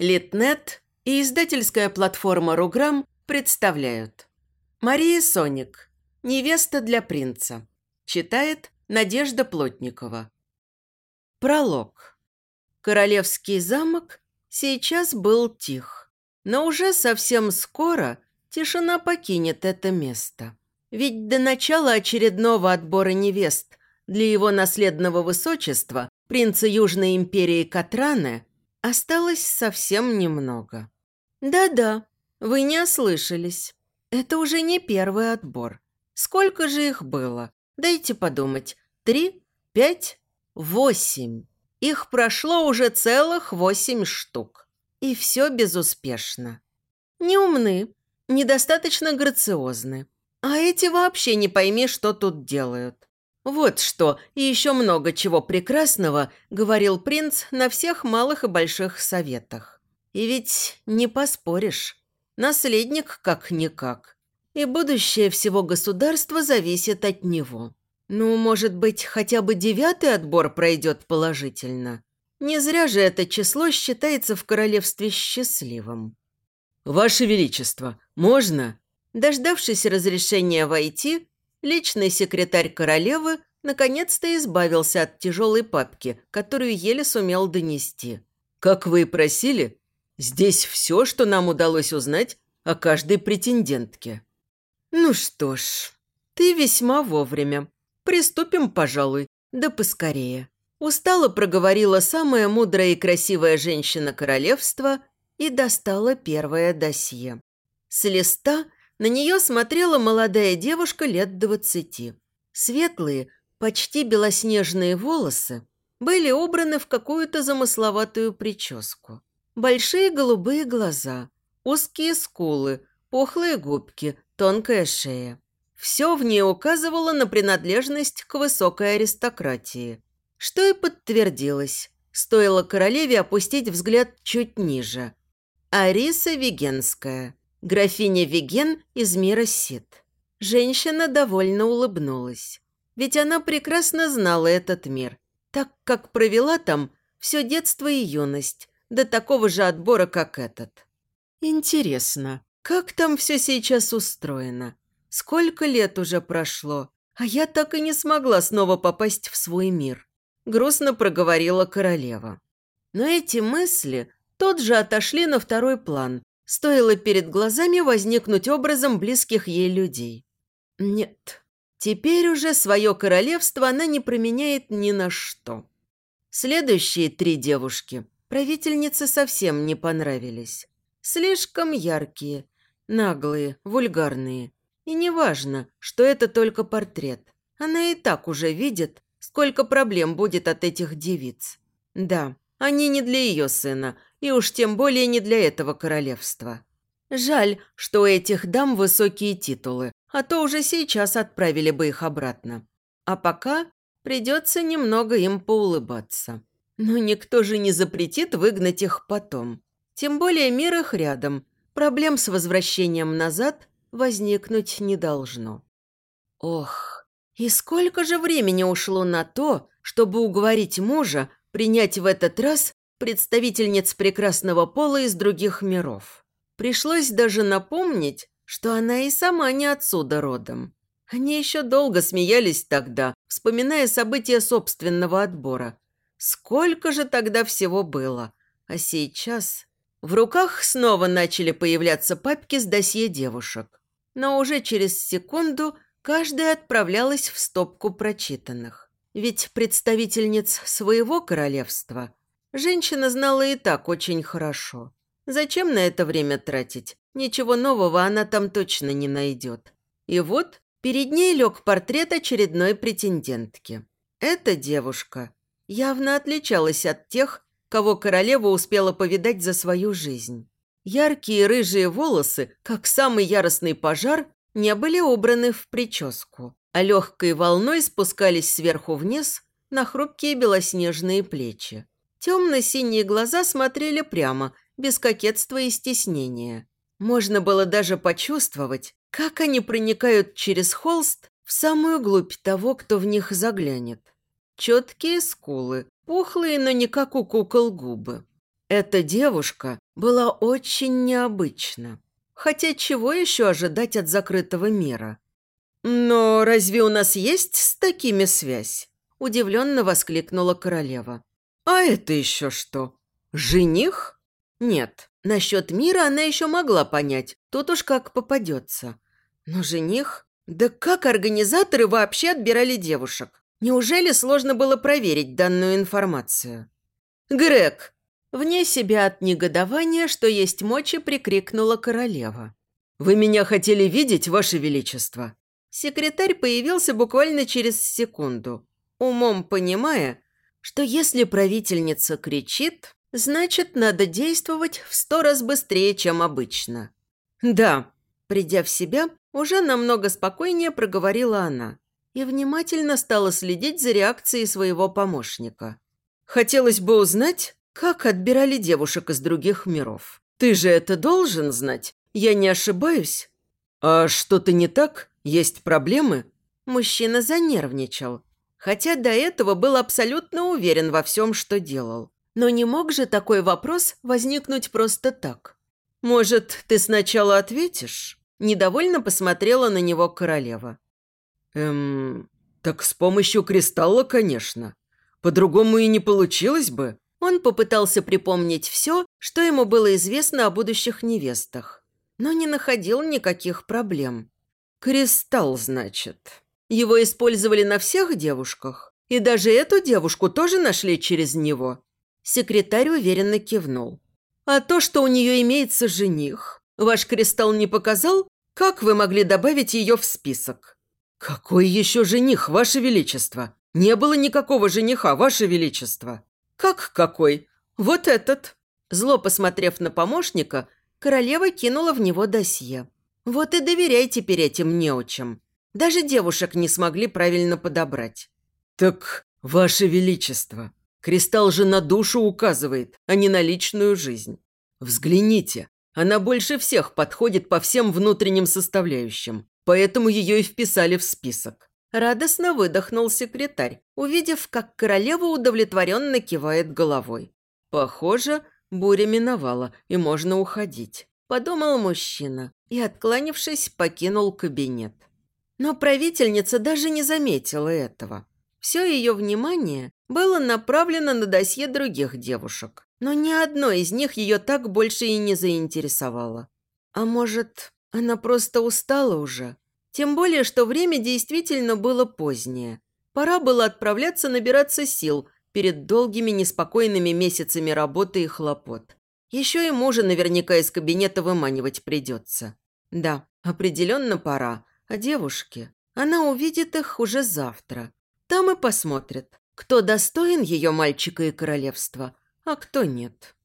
Литнет и издательская платформа «Руграм» представляют. Мария Соник. Невеста для принца. Читает Надежда Плотникова. Пролог. Королевский замок сейчас был тих. Но уже совсем скоро тишина покинет это место. Ведь до начала очередного отбора невест для его наследного высочества, принца Южной империи Катраны, Осталось совсем немного. Да-да, вы не ослышались. Это уже не первый отбор. Сколько же их было? Дайте подумать. Три? Пять? Восемь. Их прошло уже целых восемь штук. И все безуспешно. Не умны, недостаточно грациозны. А эти вообще не пойми, что тут делают. Вот что, и еще много чего прекрасного говорил принц на всех малых и больших советах. И ведь не поспоришь. Наследник как-никак. И будущее всего государства зависит от него. Ну, может быть, хотя бы девятый отбор пройдет положительно. Не зря же это число считается в королевстве счастливым. «Ваше Величество, можно?» Дождавшись разрешения войти, Личный секретарь королевы наконец-то избавился от тяжелой папки, которую еле сумел донести. «Как вы и просили, здесь все, что нам удалось узнать о каждой претендентке». «Ну что ж, ты весьма вовремя. Приступим, пожалуй, да поскорее». Устало проговорила самая мудрая и красивая женщина королевства и достала первое досье. С листа – на нее смотрела молодая девушка лет двадцати. Светлые, почти белоснежные волосы были убраны в какую-то замысловатую прическу. Большие голубые глаза, узкие скулы, пухлые губки, тонкая шея. Все в ней указывало на принадлежность к высокой аристократии. Что и подтвердилось. Стоило королеве опустить взгляд чуть ниже. Ариса Вегенская – Графиня Виген из мира Сит. Женщина довольно улыбнулась. Ведь она прекрасно знала этот мир, так как провела там все детство и юность, до такого же отбора, как этот. Интересно, как там все сейчас устроено? Сколько лет уже прошло, а я так и не смогла снова попасть в свой мир. Грустно проговорила королева. Но эти мысли тут же отошли на второй план, Стоило перед глазами возникнуть образом близких ей людей. Нет, теперь уже свое королевство она не променяет ни на что. Следующие три девушки правительнице совсем не понравились. Слишком яркие, наглые, вульгарные. И неважно, что это только портрет. Она и так уже видит, сколько проблем будет от этих девиц. Да, они не для ее сына, и уж тем более не для этого королевства. Жаль, что у этих дам высокие титулы, а то уже сейчас отправили бы их обратно. А пока придется немного им поулыбаться. Но никто же не запретит выгнать их потом. Тем более мир их рядом. Проблем с возвращением назад возникнуть не должно. Ох, и сколько же времени ушло на то, чтобы уговорить мужа принять в этот раз представительниц прекрасного пола из других миров. Пришлось даже напомнить, что она и сама не отсюда родом. Они еще долго смеялись тогда, вспоминая события собственного отбора. Сколько же тогда всего было. А сейчас... В руках снова начали появляться папки с досье девушек. Но уже через секунду каждая отправлялась в стопку прочитанных. Ведь представительниц своего королевства Женщина знала и так очень хорошо. Зачем на это время тратить? Ничего нового она там точно не найдет. И вот перед ней лег портрет очередной претендентки. Эта девушка явно отличалась от тех, кого королева успела повидать за свою жизнь. Яркие рыжие волосы, как самый яростный пожар, не были убраны в прическу, а легкой волной спускались сверху вниз на хрупкие белоснежные плечи. Темно-синие глаза смотрели прямо, без кокетства и стеснения. Можно было даже почувствовать, как они проникают через холст в самую глубь того, кто в них заглянет. Четкие скулы, пухлые, но не как у кукол губы. Эта девушка была очень необычна. Хотя чего еще ожидать от закрытого мира? «Но разве у нас есть с такими связь?» Удивленно воскликнула королева. «А это еще что? Жених?» «Нет, насчет мира она еще могла понять, тут уж как попадется. Но жених? Да как организаторы вообще отбирали девушек? Неужели сложно было проверить данную информацию?» «Грег!» Вне себя от негодования, что есть мочи, прикрикнула королева. «Вы меня хотели видеть, Ваше Величество?» Секретарь появился буквально через секунду, умом понимая, что если правительница кричит, значит, надо действовать в сто раз быстрее, чем обычно. «Да», придя в себя, уже намного спокойнее проговорила она и внимательно стала следить за реакцией своего помощника. «Хотелось бы узнать, как отбирали девушек из других миров. Ты же это должен знать, я не ошибаюсь?» «А что-то не так? Есть проблемы?» Мужчина занервничал, хотя до этого был абсолютно уверен во всем, что делал. Но не мог же такой вопрос возникнуть просто так. «Может, ты сначала ответишь?» Недовольно посмотрела на него королева. «Эм, так с помощью кристалла, конечно. По-другому и не получилось бы». Он попытался припомнить все, что ему было известно о будущих невестах, но не находил никаких проблем. «Кристалл, значит. Его использовали на всех девушках? И даже эту девушку тоже нашли через него?» Секретарь уверенно кивнул. «А то, что у нее имеется жених, ваш кристалл не показал? Как вы могли добавить ее в список?» «Какой еще жених, ваше величество? Не было никакого жениха, ваше величество!» «Как какой? Вот этот!» Зло посмотрев на помощника, королева кинула в него досье. Вот и доверяй теперь этим неучам. Даже девушек не смогли правильно подобрать. Так, ваше величество, кристалл же на душу указывает, а не на личную жизнь. Взгляните, она больше всех подходит по всем внутренним составляющим, поэтому ее и вписали в список. Радостно выдохнул секретарь, увидев, как королева удовлетворенно кивает головой. Похоже, буря миновала, и можно уходить подумал мужчина и, откланившись, покинул кабинет. Но правительница даже не заметила этого. Все ее внимание было направлено на досье других девушек, но ни одной из них ее так больше и не заинтересовало. А может, она просто устала уже? Тем более, что время действительно было позднее. Пора было отправляться набираться сил перед долгими неспокойными месяцами работы и хлопот. Еще и мужа наверняка из кабинета выманивать придется. Да, определенно пора. А девушке? Она увидит их уже завтра. Там и посмотрит, кто достоин ее мальчика и королевства, а кто нет.